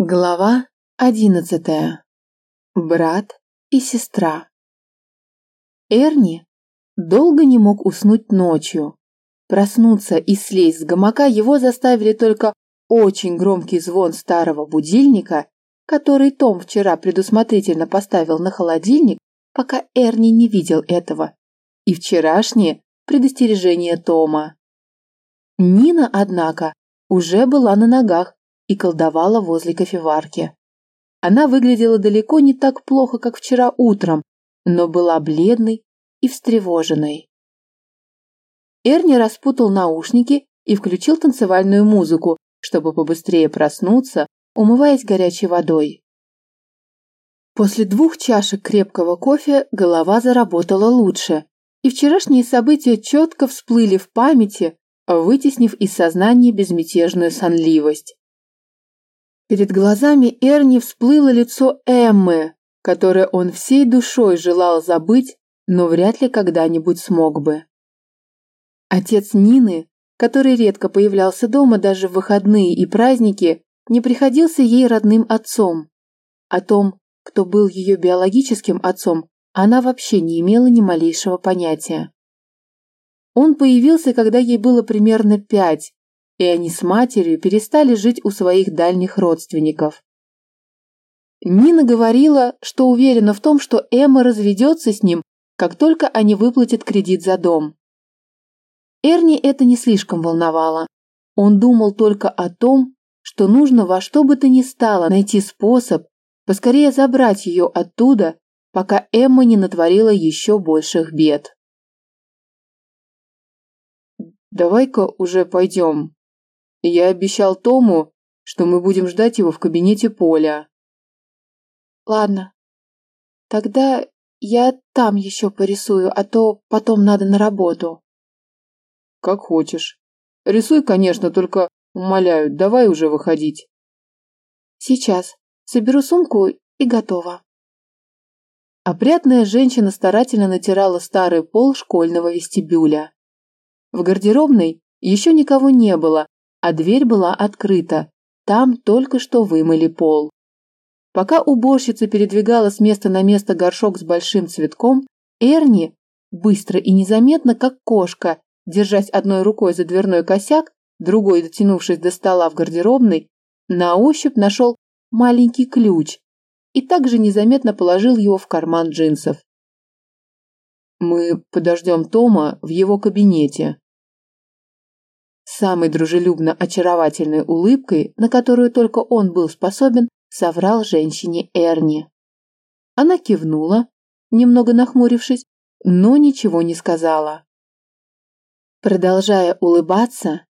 Глава одиннадцатая. Брат и сестра. Эрни долго не мог уснуть ночью. Проснуться и слезть с гамака его заставили только очень громкий звон старого будильника, который Том вчера предусмотрительно поставил на холодильник, пока Эрни не видел этого, и вчерашнее предостережение Тома. Нина, однако, уже была на ногах и колдовала возле кофеварки. Она выглядела далеко не так плохо, как вчера утром, но была бледной и встревоженной. Эрни распутал наушники и включил танцевальную музыку, чтобы побыстрее проснуться, умываясь горячей водой. После двух чашек крепкого кофе голова заработала лучше, и вчерашние события четко всплыли в памяти, вытеснив из сознания безмятежную сонливость. Перед глазами Эрни всплыло лицо Эммы, которое он всей душой желал забыть, но вряд ли когда-нибудь смог бы. Отец Нины, который редко появлялся дома даже в выходные и праздники, не приходился ей родным отцом. О том, кто был ее биологическим отцом, она вообще не имела ни малейшего понятия. Он появился, когда ей было примерно пять, и они с матерью перестали жить у своих дальних родственников. Нина говорила, что уверена в том, что Эмма разведется с ним, как только они выплатят кредит за дом. Эрни это не слишком волновало. Он думал только о том, что нужно во что бы то ни стало найти способ поскорее забрать ее оттуда, пока Эмма не натворила еще больших бед. «Давай-ка уже пойдем», я обещал Тому, что мы будем ждать его в кабинете Поля. Ладно. Тогда я там еще порисую, а то потом надо на работу. Как хочешь. Рисуй, конечно, только, умоляю, давай уже выходить. Сейчас. Соберу сумку и готово. Опрятная женщина старательно натирала старый пол школьного вестибюля. В гардеробной еще никого не было, а дверь была открыта. Там только что вымыли пол. Пока уборщица передвигала с места на место горшок с большим цветком, Эрни, быстро и незаметно, как кошка, держась одной рукой за дверной косяк, другой дотянувшись до стола в гардеробной, на ощупь нашел маленький ключ и также незаметно положил его в карман джинсов. «Мы подождем Тома в его кабинете», Самой дружелюбно очаровательной улыбкой, на которую только он был способен, соврал женщине Эрни. Она кивнула, немного нахмурившись, но ничего не сказала. Продолжая улыбаться,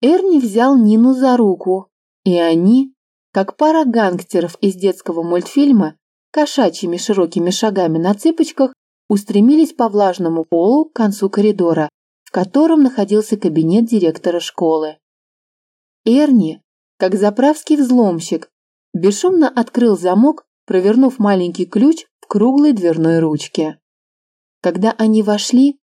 Эрни взял Нину за руку, и они, как пара гангстеров из детского мультфильма, кошачьими широкими шагами на цыпочках, устремились по влажному полу к концу коридора, в котором находился кабинет директора школы. Эрни, как заправский взломщик, бесшумно открыл замок, провернув маленький ключ в круглой дверной ручке. Когда они вошли,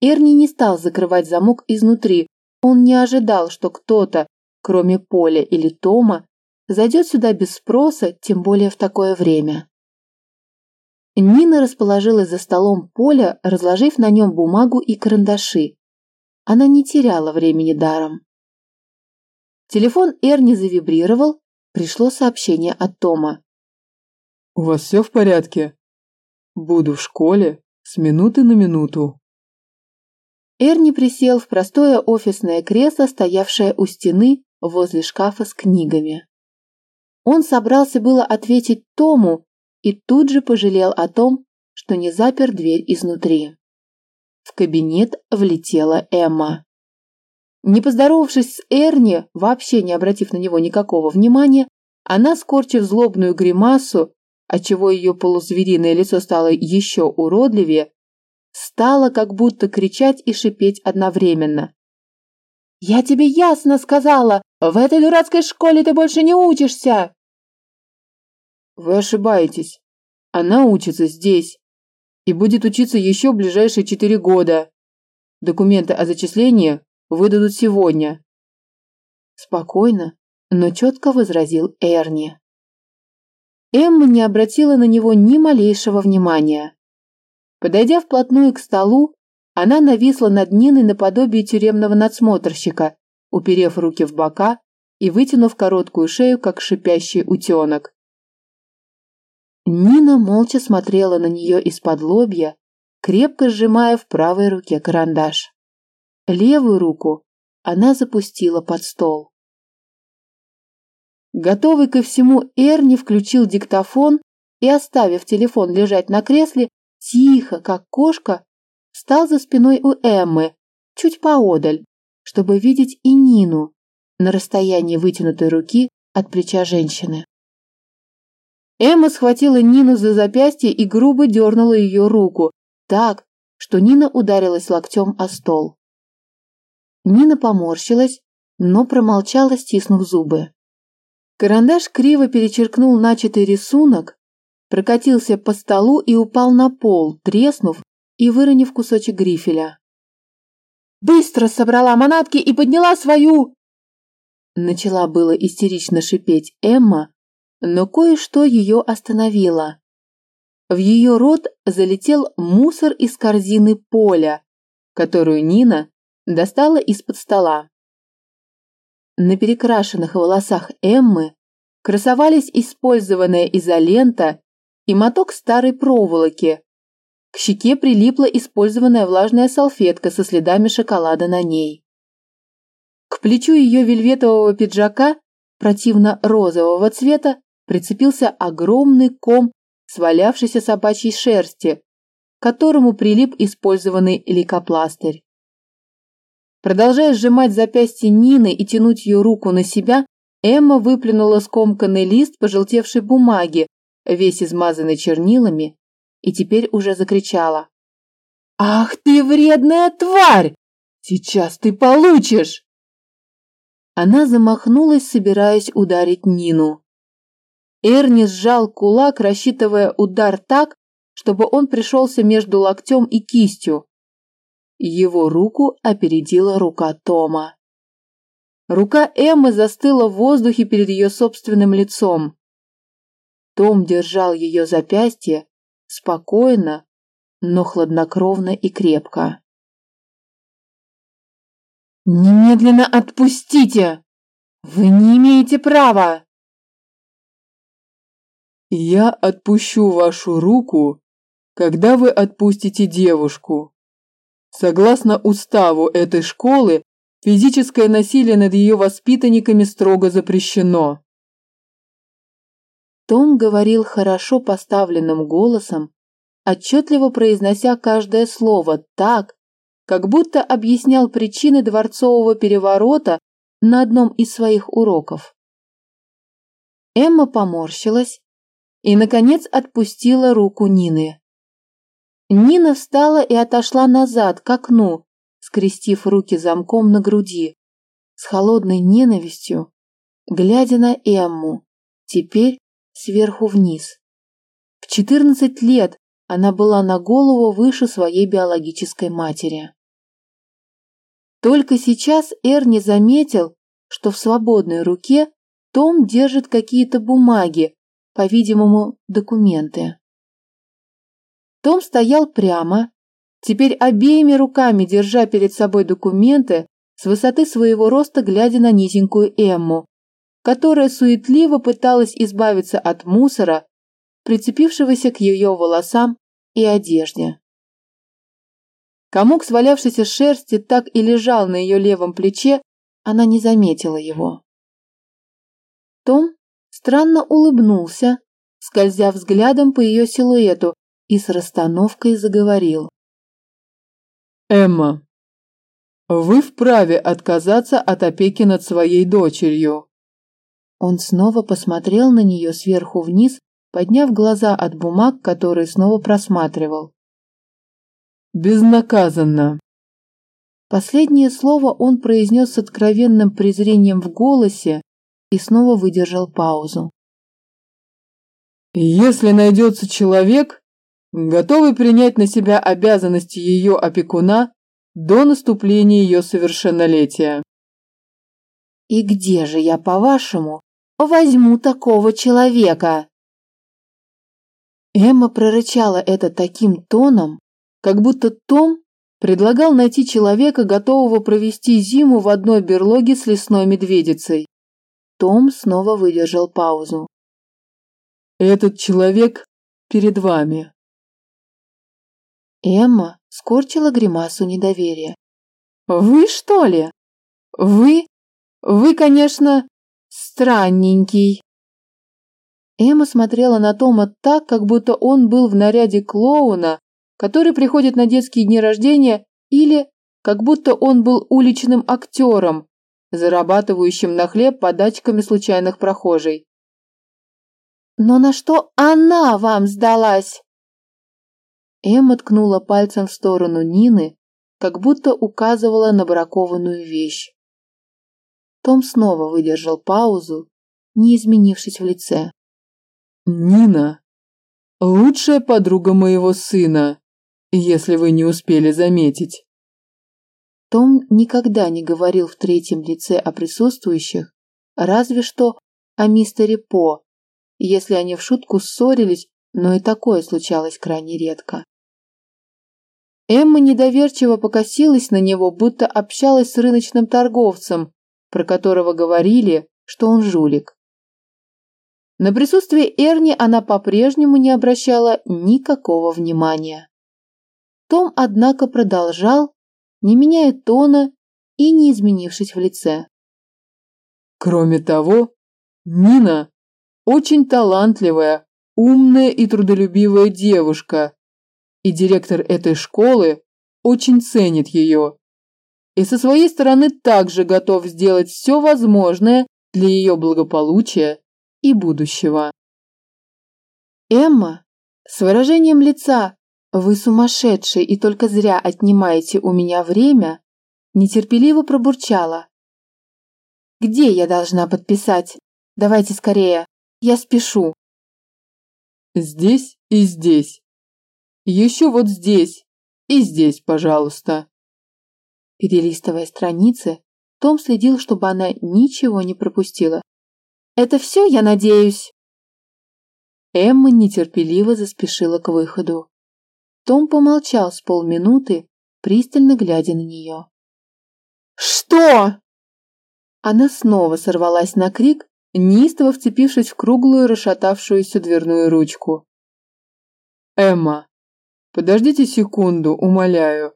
Эрни не стал закрывать замок изнутри, он не ожидал, что кто-то, кроме Поля или Тома, зайдет сюда без спроса, тем более в такое время. Нина расположилась за столом Поля, разложив на нем бумагу и карандаши. Она не теряла времени даром. Телефон Эрни завибрировал, пришло сообщение от Тома. «У вас все в порядке? Буду в школе с минуты на минуту». Эрни присел в простое офисное кресло, стоявшее у стены возле шкафа с книгами. Он собрался было ответить Тому и тут же пожалел о том, что не запер дверь изнутри. В кабинет влетела Эмма. Не поздоровавшись с Эрни, вообще не обратив на него никакого внимания, она, скорчив злобную гримасу, отчего ее полузвериное лицо стало еще уродливее, стала как будто кричать и шипеть одновременно. «Я тебе ясно сказала, в этой дурацкой школе ты больше не учишься!» «Вы ошибаетесь. Она учится здесь и будет учиться еще ближайшие четыре года. Документы о зачислении выдадут сегодня. Спокойно, но четко возразил Эрни. Эмма не обратила на него ни малейшего внимания. Подойдя вплотную к столу, она нависла над Ниной наподобие тюремного надсмотрщика, уперев руки в бока и вытянув короткую шею, как шипящий утенок. Нина молча смотрела на нее из-под лобья, крепко сжимая в правой руке карандаш. Левую руку она запустила под стол. Готовый ко всему, Эрни включил диктофон и, оставив телефон лежать на кресле, тихо, как кошка, встал за спиной у Эммы, чуть поодаль, чтобы видеть и Нину на расстоянии вытянутой руки от плеча женщины. Эмма схватила Нину за запястье и грубо дернула ее руку, так, что Нина ударилась локтем о стол. Нина поморщилась, но промолчала, стиснув зубы. Карандаш криво перечеркнул начатый рисунок, прокатился по столу и упал на пол, треснув и выронив кусочек грифеля. «Быстро собрала манатки и подняла свою!» Начала было истерично шипеть Эмма, но кое-что ее остановило. В ее рот залетел мусор из корзины поля, которую Нина достала из-под стола. На перекрашенных волосах Эммы красовались использованная изолента и моток старой проволоки. К щеке прилипла использованная влажная салфетка со следами шоколада на ней. К плечу ее вельветового пиджака противно-розового цвета прицепился огромный ком свалявшейся собачьей шерсти, к которому прилип использованный лейкопластырь. Продолжая сжимать запястье Нины и тянуть ее руку на себя, Эмма выплюнула скомканный лист пожелтевшей бумаги, весь измазанный чернилами, и теперь уже закричала. «Ах ты вредная тварь! Сейчас ты получишь!» Она замахнулась, собираясь ударить Нину. Эрни сжал кулак, рассчитывая удар так, чтобы он пришелся между локтем и кистью. Его руку опередила рука Тома. Рука Эммы застыла в воздухе перед ее собственным лицом. Том держал ее запястье спокойно, но хладнокровно и крепко. «Немедленно отпустите! Вы не имеете права!» Я отпущу вашу руку, когда вы отпустите девушку. Согласно уставу этой школы, физическое насилие над ее воспитанниками строго запрещено. Том говорил хорошо поставленным голосом, отчетливо произнося каждое слово так, как будто объяснял причины дворцового переворота на одном из своих уроков. Эмма поморщилась, и, наконец, отпустила руку Нины. Нина встала и отошла назад, к окну, скрестив руки замком на груди, с холодной ненавистью, глядя на Эмму, теперь сверху вниз. В четырнадцать лет она была на голову выше своей биологической матери. Только сейчас Эрни заметил, что в свободной руке Том держит какие-то бумаги, по-видимому, документы. Том стоял прямо, теперь обеими руками держа перед собой документы, с высоты своего роста глядя на низенькую Эмму, которая суетливо пыталась избавиться от мусора, прицепившегося к ее волосам и одежде. Комок свалявшейся шерсти так и лежал на ее левом плече, она не заметила его. Том странно улыбнулся, скользя взглядом по ее силуэту и с расстановкой заговорил. «Эмма, вы вправе отказаться от опеки над своей дочерью». Он снова посмотрел на нее сверху вниз, подняв глаза от бумаг, которые снова просматривал. «Безнаказанно». Последнее слово он произнес с откровенным презрением в голосе, и снова выдержал паузу. «Если найдется человек, готовый принять на себя обязанности ее опекуна до наступления ее совершеннолетия». «И где же я, по-вашему, возьму такого человека?» Эмма прорычала это таким тоном, как будто Том предлагал найти человека, готового провести зиму в одной берлоге с лесной медведицей. Том снова выдержал паузу. «Этот человек перед вами». Эмма скорчила гримасу недоверия. «Вы, что ли? Вы? Вы, конечно, странненький». Эмма смотрела на Тома так, как будто он был в наряде клоуна, который приходит на детские дни рождения, или как будто он был уличным актером, зарабатывающим на хлеб подачками случайных прохожих. «Но на что она вам сдалась?» Эмма ткнула пальцем в сторону Нины, как будто указывала на бракованную вещь. Том снова выдержал паузу, не изменившись в лице. «Нина, лучшая подруга моего сына, если вы не успели заметить». Том никогда не говорил в третьем лице о присутствующих, разве что о мистере По, если они в шутку ссорились, но и такое случалось крайне редко. Эмма недоверчиво покосилась на него, будто общалась с рыночным торговцем, про которого говорили, что он жулик. На присутствие Эрни она по-прежнему не обращала никакого внимания. Том, однако, продолжал, не меняя тона и не изменившись в лице. Кроме того, Нина очень талантливая, умная и трудолюбивая девушка, и директор этой школы очень ценит ее. И со своей стороны также готов сделать все возможное для ее благополучия и будущего. Эмма с выражением лица «Вы сумасшедший и только зря отнимаете у меня время» нетерпеливо пробурчала. «Где я должна подписать? Давайте скорее, я спешу». «Здесь и здесь. Еще вот здесь и здесь, пожалуйста». Перелистывая страницы, том следил, чтобы она ничего не пропустила. Это все, я надеюсь?» Эмма нетерпеливо заспешила к выходу. Том помолчал с полминуты, пристально глядя на нее. «Что?» Она снова сорвалась на крик, неистово вцепившись в круглую расшатавшуюся дверную ручку. «Эмма, подождите секунду, умоляю.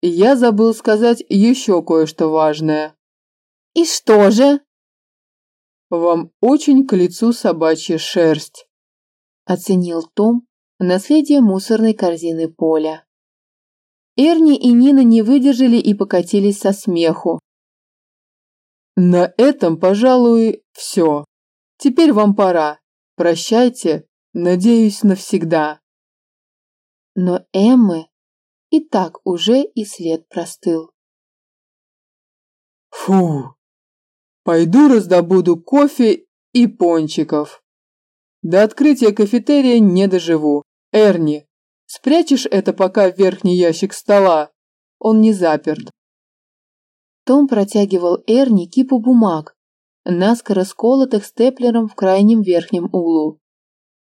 Я забыл сказать еще кое-что важное». «И что же?» Вам очень к лицу собачья шерсть. Оценил Том наследие мусорной корзины Поля. Эрни и Нина не выдержали и покатились со смеху. На этом, пожалуй, все. Теперь вам пора. Прощайте, надеюсь, навсегда. Но Эммы и так уже и след простыл. Фу, Пойду раздобуду кофе и пончиков. До открытия кафетерия не доживу. Эрни, спрячешь это пока в верхний ящик стола? Он не заперт. Том протягивал Эрни кипу бумаг, наскоро сколотых степлером в крайнем верхнем углу.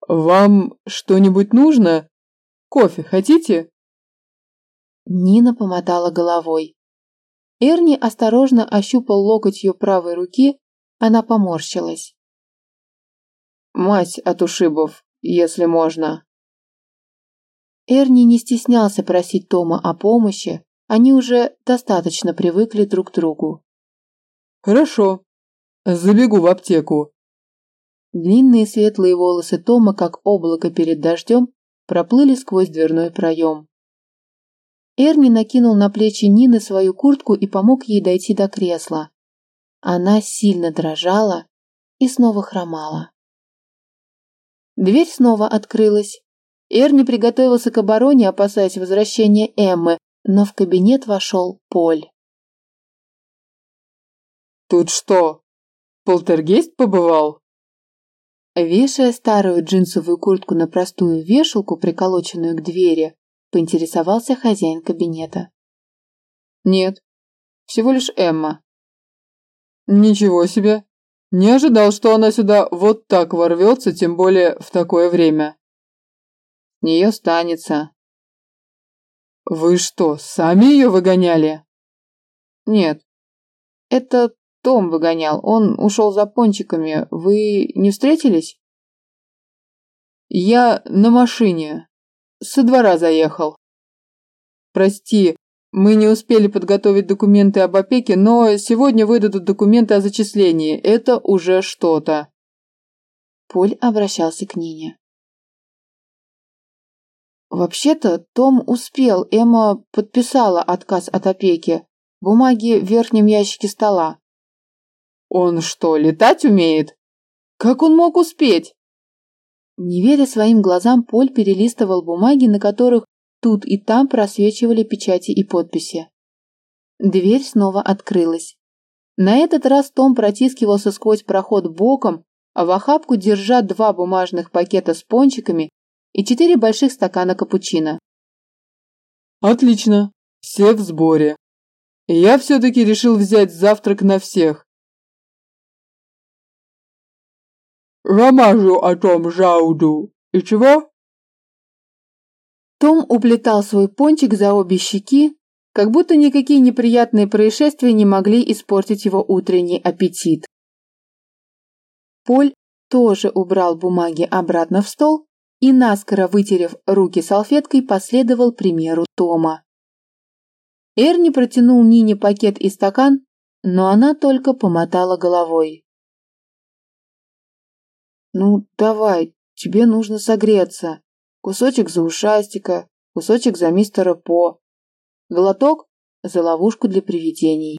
«Вам что-нибудь нужно? Кофе хотите?» Нина помотала головой. Эрни осторожно ощупал локоть ее правой руки, она поморщилась. «Мать от ушибов, если можно». Эрни не стеснялся просить Тома о помощи, они уже достаточно привыкли друг к другу. «Хорошо, забегу в аптеку». Длинные светлые волосы Тома, как облако перед дождем, проплыли сквозь дверной проем. Эрни накинул на плечи Нины свою куртку и помог ей дойти до кресла. Она сильно дрожала и снова хромала. Дверь снова открылась. Эрни приготовился к обороне, опасаясь возвращения Эммы, но в кабинет вошел Поль. «Тут что, полтергейст побывал?» Вешая старую джинсовую куртку на простую вешалку, приколоченную к двери, поинтересовался хозяин кабинета. Нет, всего лишь Эмма. Ничего себе. Не ожидал, что она сюда вот так ворвется, тем более в такое время. Не останется. Вы что, сами ее выгоняли? Нет, это Том выгонял, он ушел за пончиками. Вы не встретились? Я на машине. Со двора заехал. Прости, мы не успели подготовить документы об опеке, но сегодня выдадут документы о зачислении. Это уже что-то. Поль обращался к Нине. Вообще-то Том успел, Эмма подписала отказ от опеки. Бумаги в верхнем ящике стола. Он что, летать умеет? Как он мог успеть? Не веря своим глазам, Поль перелистывал бумаги, на которых тут и там просвечивали печати и подписи. Дверь снова открылась. На этот раз Том протискивался сквозь проход боком, а в охапку держа два бумажных пакета с пончиками и четыре больших стакана капучино. Отлично, все в сборе. Я все-таки решил взять завтрак на всех. Ромажу о том жауду. И чего? Том уплетал свой пончик за обе щеки, как будто никакие неприятные происшествия не могли испортить его утренний аппетит. Поль тоже убрал бумаги обратно в стол и, наскоро вытерев руки салфеткой, последовал примеру Тома. Эрни протянул Нине пакет и стакан, но она только помотала головой. «Ну, давай, тебе нужно согреться. Кусочек за ушастика, кусочек за мистера По. Глоток за ловушку для привидений».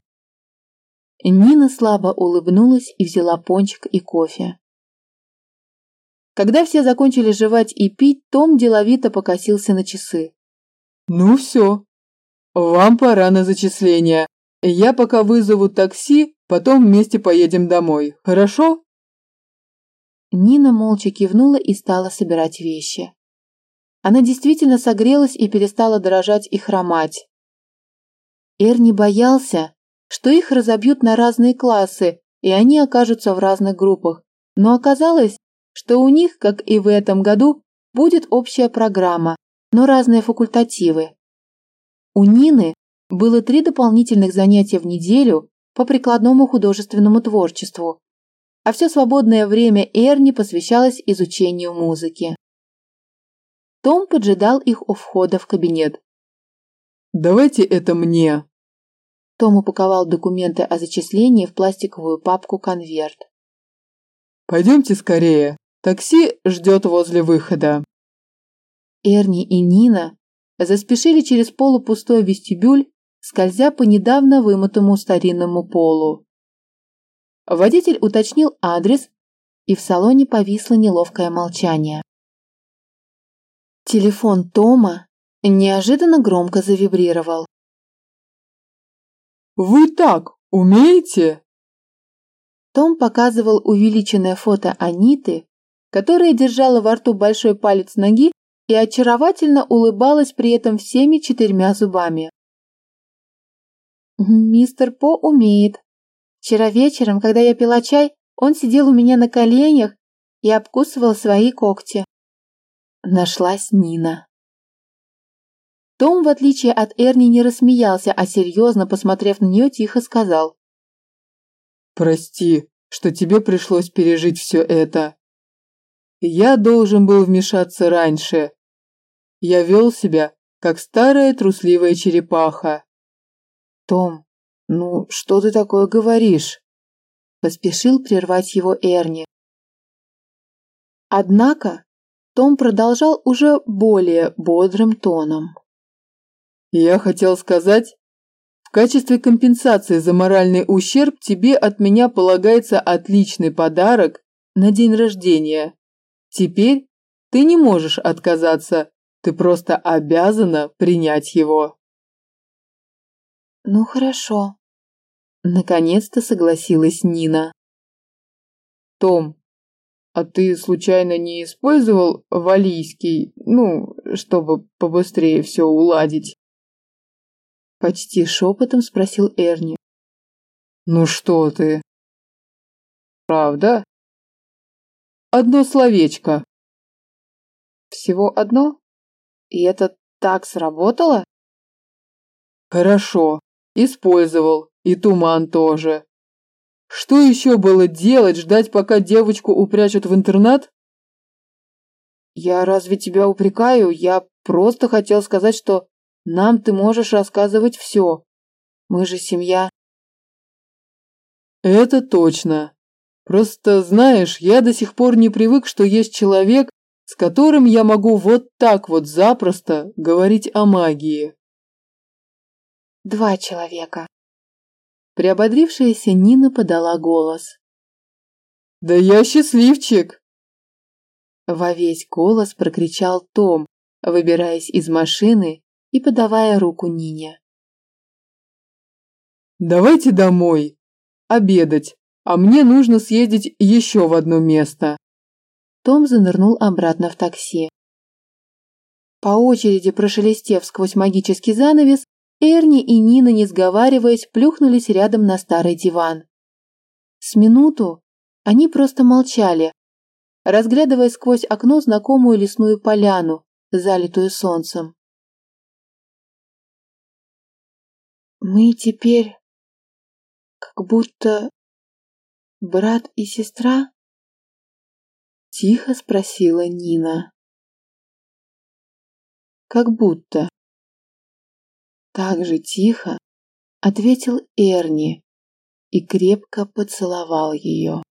Нина слабо улыбнулась и взяла пончик и кофе. Когда все закончили жевать и пить, Том деловито покосился на часы. «Ну все, вам пора на зачисление. Я пока вызову такси, потом вместе поедем домой. Хорошо? Нина молча кивнула и стала собирать вещи. Она действительно согрелась и перестала дрожать и хромать. Эрни боялся, что их разобьют на разные классы, и они окажутся в разных группах, но оказалось, что у них, как и в этом году, будет общая программа, но разные факультативы. У Нины было три дополнительных занятия в неделю по прикладному художественному творчеству, а все свободное время Эрни посвящалось изучению музыки. Том поджидал их у входа в кабинет. «Давайте это мне!» Том упаковал документы о зачислении в пластиковую папку-конверт. «Пойдемте скорее, такси ждет возле выхода». Эрни и Нина заспешили через полупустой вестибюль, скользя по недавно вымытому старинному полу. Водитель уточнил адрес, и в салоне повисло неловкое молчание. Телефон Тома неожиданно громко завибрировал. «Вы так умеете?» Том показывал увеличенное фото Аниты, которая держала во рту большой палец ноги и очаровательно улыбалась при этом всеми четырьмя зубами. «Мистер По умеет. Вчера вечером, когда я пила чай, он сидел у меня на коленях и обкусывал свои когти». Нашлась Нина. Том, в отличие от Эрни, не рассмеялся, а серьезно, посмотрев на нее, тихо сказал. «Прости, что тебе пришлось пережить все это. Я должен был вмешаться раньше, я вел себя, как старая трусливая черепаха. «Том, ну что ты такое говоришь?» Поспешил прервать его Эрни. Однако Том продолжал уже более бодрым тоном. «Я хотел сказать, в качестве компенсации за моральный ущерб тебе от меня полагается отличный подарок на день рождения. Теперь ты не можешь отказаться ты просто обязана принять его. Ну хорошо. Наконец-то согласилась Нина. Том, а ты случайно не использовал валийский, ну, чтобы побыстрее все уладить? Почти шепотом спросил Эрни. Ну что ты? Правда? Одно словечко. Всего одно? И это так сработало? Хорошо, использовал. И туман тоже. Что еще было делать, ждать, пока девочку упрячут в интернат? Я разве тебя упрекаю? Я просто хотел сказать, что нам ты можешь рассказывать все. Мы же семья. Это точно. Просто, знаешь, я до сих пор не привык, что есть человек, с которым я могу вот так вот запросто говорить о магии. Два человека. Приободрившаяся Нина подала голос. Да я счастливчик! Во весь голос прокричал Том, выбираясь из машины и подавая руку Нине. Давайте домой. Обедать. А мне нужно съездить еще в одно место. Том занырнул обратно в такси. По очереди прошелестев сквозь магический занавес, Эрни и Нина, не сговариваясь, плюхнулись рядом на старый диван. С минуту они просто молчали, разглядывая сквозь окно знакомую лесную поляну, залитую солнцем. «Мы теперь как будто брат и сестра?» Тихо спросила Нина. «Как будто», так же тихо ответил Эрни и крепко поцеловал ее.